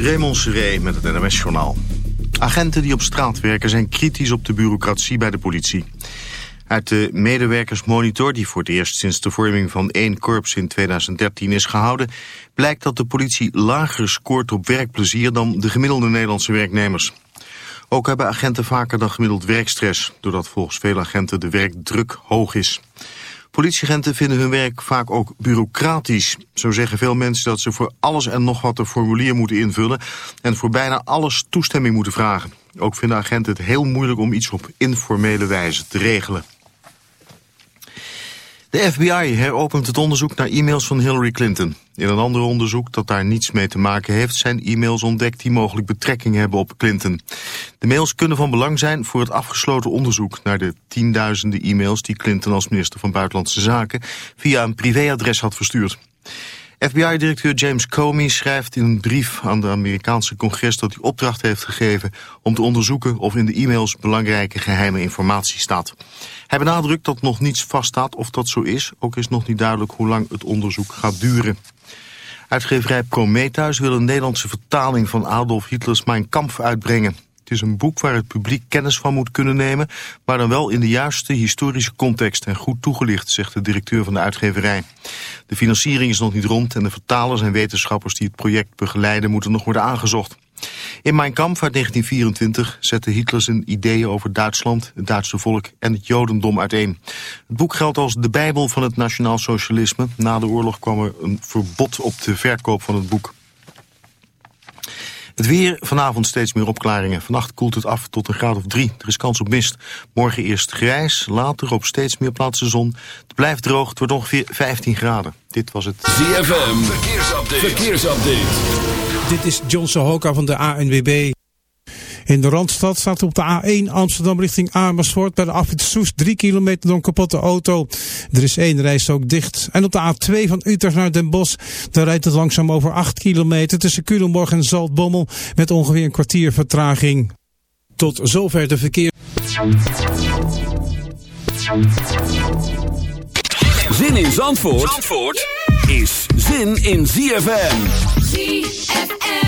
Raymond Seré met het NMS-journaal. Agenten die op straat werken zijn kritisch op de bureaucratie bij de politie. Uit de medewerkersmonitor, die voor het eerst sinds de vorming van één korps in 2013 is gehouden, blijkt dat de politie lager scoort op werkplezier dan de gemiddelde Nederlandse werknemers. Ook hebben agenten vaker dan gemiddeld werkstress, doordat volgens veel agenten de werkdruk hoog is. Politieagenten vinden hun werk vaak ook bureaucratisch. Zo zeggen veel mensen dat ze voor alles en nog wat een formulier moeten invullen... en voor bijna alles toestemming moeten vragen. Ook vinden agenten het heel moeilijk om iets op informele wijze te regelen. De FBI heropent het onderzoek naar e-mails van Hillary Clinton. In een ander onderzoek dat daar niets mee te maken heeft... zijn e-mails ontdekt die mogelijk betrekking hebben op Clinton. De mails kunnen van belang zijn voor het afgesloten onderzoek... naar de tienduizenden e-mails die Clinton als minister van Buitenlandse Zaken... via een privéadres had verstuurd. FBI-directeur James Comey schrijft in een brief aan de Amerikaanse congres dat hij opdracht heeft gegeven om te onderzoeken of in de e-mails belangrijke geheime informatie staat. Hij benadrukt dat nog niets vaststaat of dat zo is, ook is nog niet duidelijk hoe lang het onderzoek gaat duren. Uitgeverij Prometheus wil een Nederlandse vertaling van Adolf Hitlers Mein Kampf uitbrengen. Het is een boek waar het publiek kennis van moet kunnen nemen, maar dan wel in de juiste historische context en goed toegelicht, zegt de directeur van de uitgeverij. De financiering is nog niet rond en de vertalers en wetenschappers die het project begeleiden moeten nog worden aangezocht. In Mein Kampf uit 1924 zette Hitler zijn ideeën over Duitsland, het Duitse volk en het Jodendom uiteen. Het boek geldt als de bijbel van het nationaal socialisme. Na de oorlog kwam er een verbod op de verkoop van het boek. Het weer, vanavond steeds meer opklaringen. Vannacht koelt het af tot een graad of drie. Er is kans op mist. Morgen eerst grijs, later op steeds meer plaatsen zon. Het blijft droog, het wordt ongeveer 15 graden. Dit was het ZFM, verkeersupdate. verkeersupdate. Dit is John Sohoka van de ANWB. In de Randstad staat op de A1 Amsterdam richting Amersfoort bij de afrit Soest 3 kilometer door een kapotte auto. Er is één reis ook dicht. En op de A2 van Utrecht naar Den Bosch, daar rijdt het langzaam over 8 kilometer tussen Culemborg en Zaltbommel met ongeveer een kwartier vertraging. Tot zover de verkeer. Zin in Zandvoort, Zandvoort is zin in ZFM. ZFM.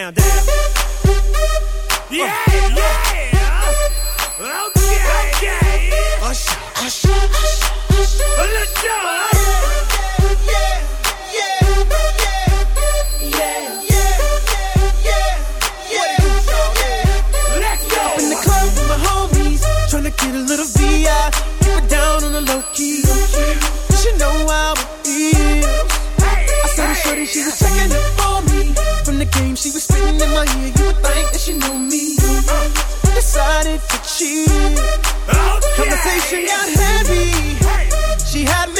down, down. Yeah, uh, yeah. Okay, okay. Usher, usher, usher, Let's go. Get a little VI, keep it down on the low key. But you know how it feels. I saw the shorty, she was checking it for me. From the game, she was in my ear, you think that she knew me. Decided to cheat. Oh, Conversation got heavy. She had me.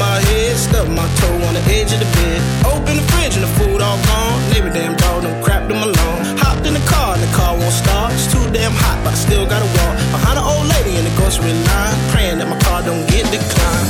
my head, stuck my toe on the edge of the bed. Open the fridge and the food all gone. Neighbor damn dog done crapped them along. Hopped in the car and the car won't start. It's too damn hot, but I still gotta walk. Behind an old lady in the grocery line, praying that my car don't get declined.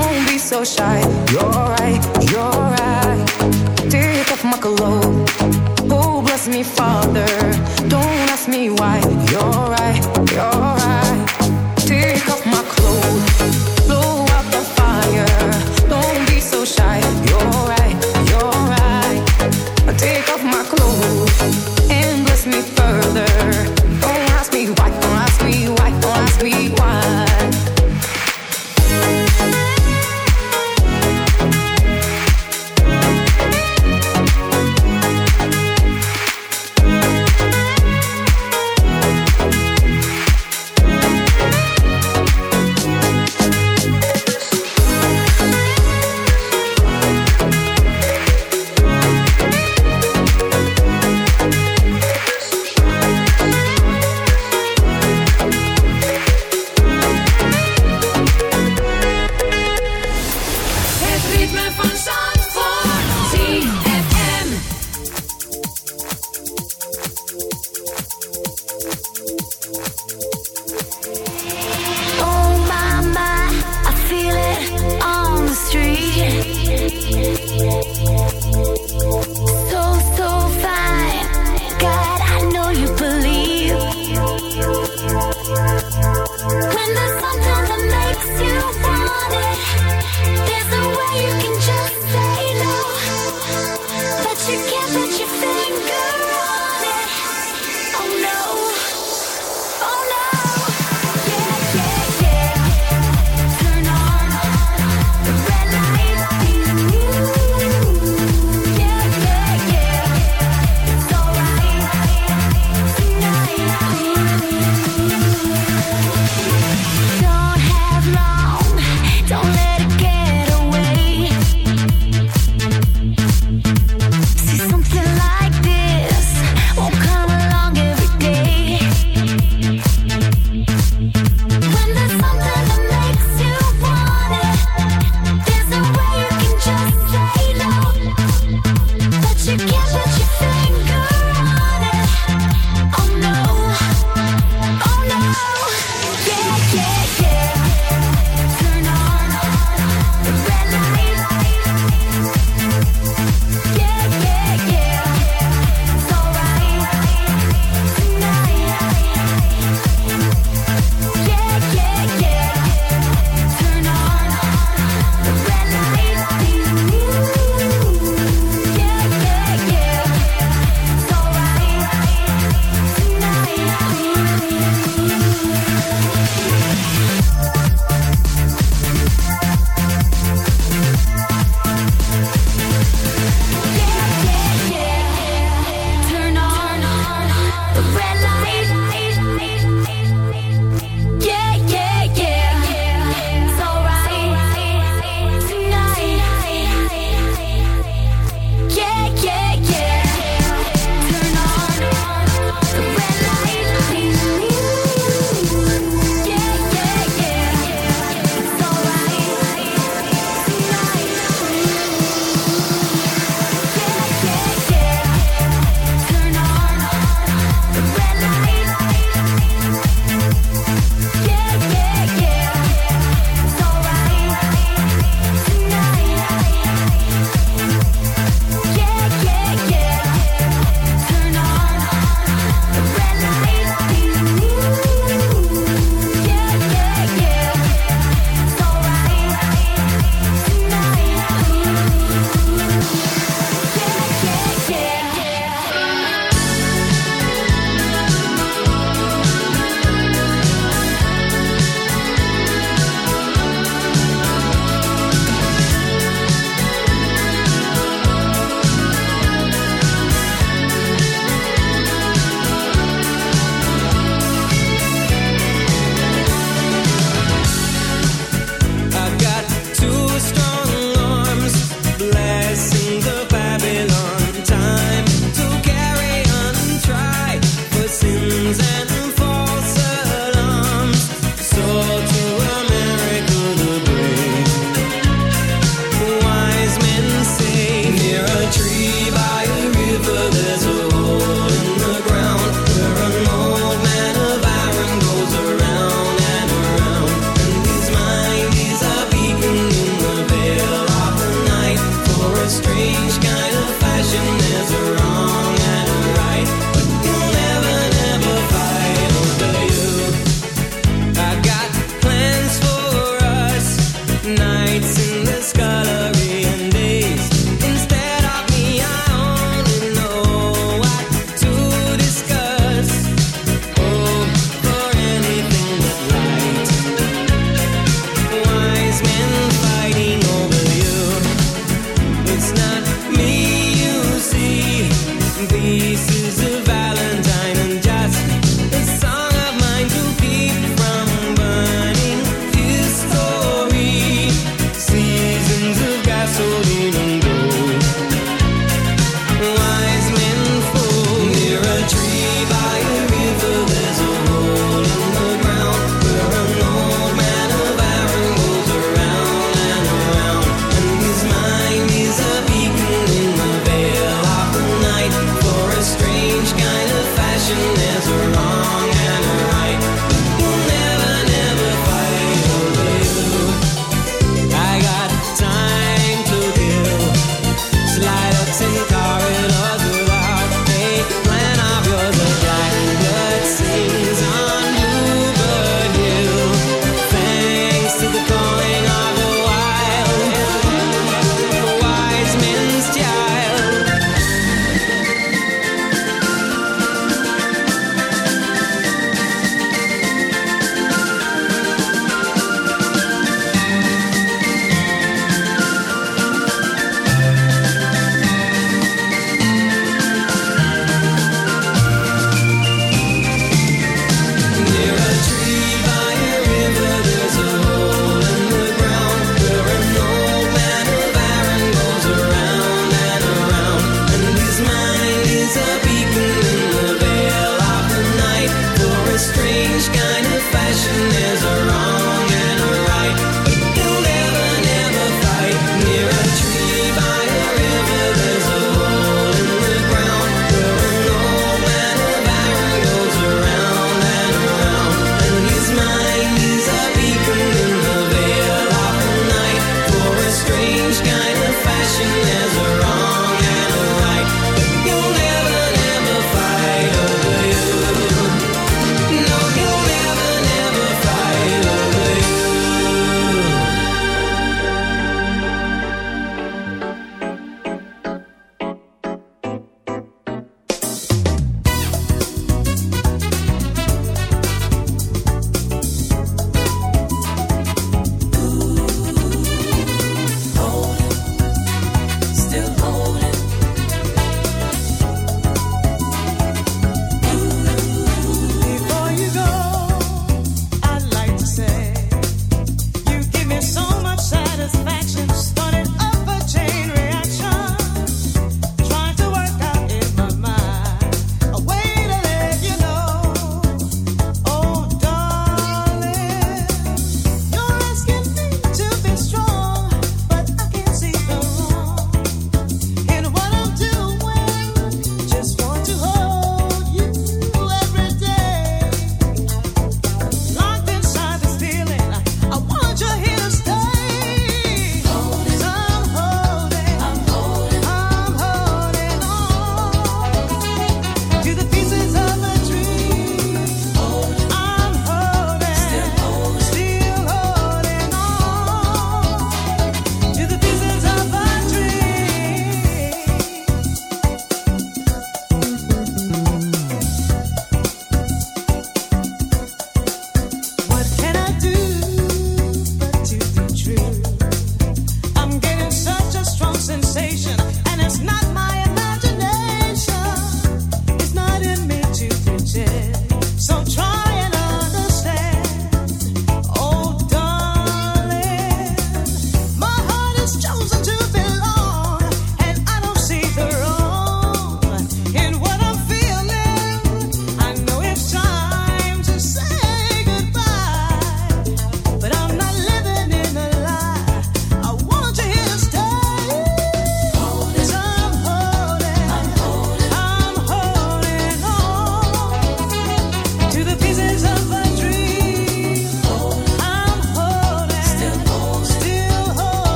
so shy. You're right, you're right. Take off my clothes. Oh, bless me, Father. Don't ask me why. You're right, you're right.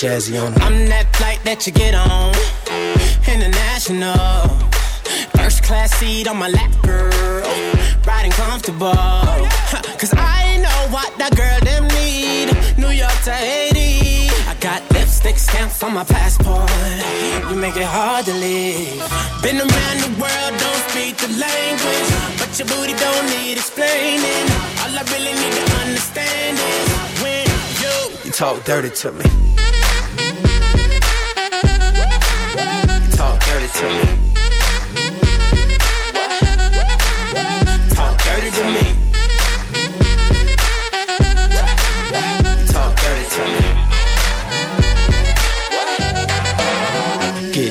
Jazzy on. I'm that flight that you get on. International. First class seat on my lap, girl. Riding comfortable. Cause I know what that girl them need. New York to Haiti. I got lipstick stamps on my passport. You make it hard to leave. Been around the world, don't speak the language. But your booty don't need explaining. All I really need to understand is when you, you talk dirty to me.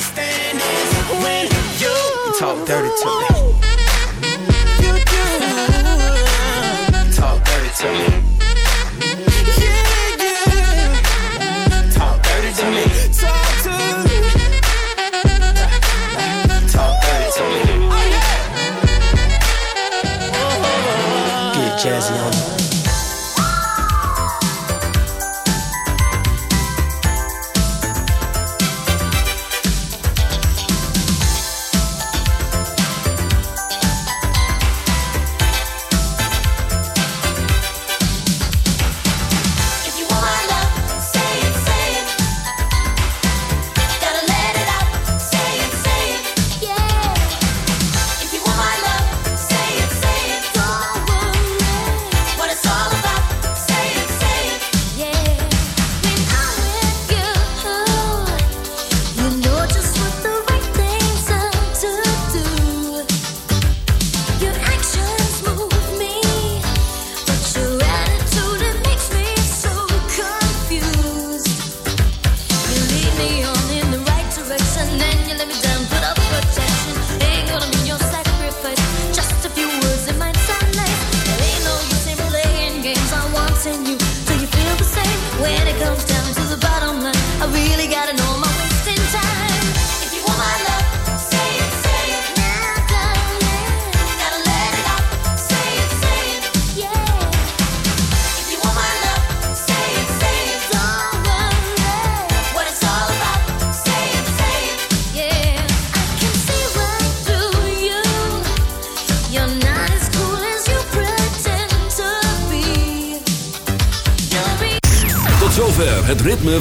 understand is when you, talk dirty to me. You do. Talk dirty to me.